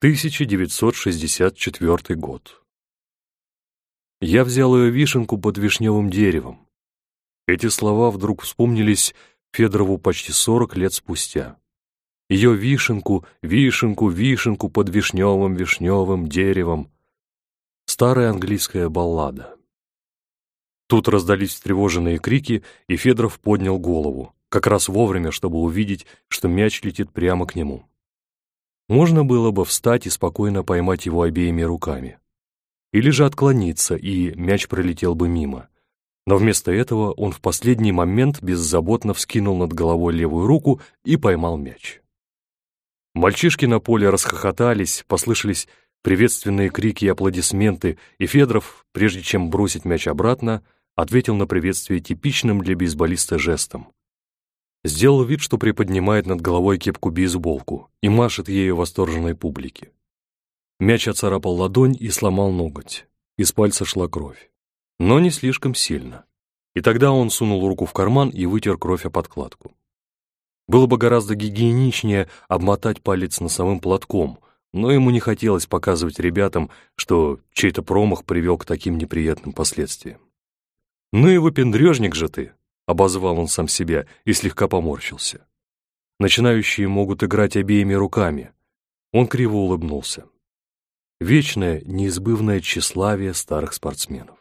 1964 год. Я взял ее вишенку под вишневым деревом. Эти слова вдруг вспомнились Федорову почти сорок лет спустя. Ее вишенку, вишенку, вишенку под вишневым вишневым деревом. Старая английская баллада. Тут раздались встревоженные крики, и Федоров поднял голову, как раз вовремя, чтобы увидеть, что мяч летит прямо к нему. Можно было бы встать и спокойно поймать его обеими руками. Или же отклониться, и мяч пролетел бы мимо. Но вместо этого он в последний момент беззаботно вскинул над головой левую руку и поймал мяч. Мальчишки на поле расхохотались, послышались приветственные крики и аплодисменты, и Федоров, прежде чем бросить мяч обратно, ответил на приветствие типичным для бейсболиста жестом. Сделал вид, что приподнимает над головой кепку-бейсболку и машет ею восторженной публике. Мяч оцарапал ладонь и сломал ноготь. Из пальца шла кровь. Но не слишком сильно. И тогда он сунул руку в карман и вытер кровь о подкладку. Было бы гораздо гигиеничнее обмотать палец носовым платком, но ему не хотелось показывать ребятам, что чей-то промах привел к таким неприятным последствиям. «Ну и выпендрежник же ты!» Обозвал он сам себя и слегка поморщился. Начинающие могут играть обеими руками. Он криво улыбнулся. Вечное, неизбывное тщеславие старых спортсменов.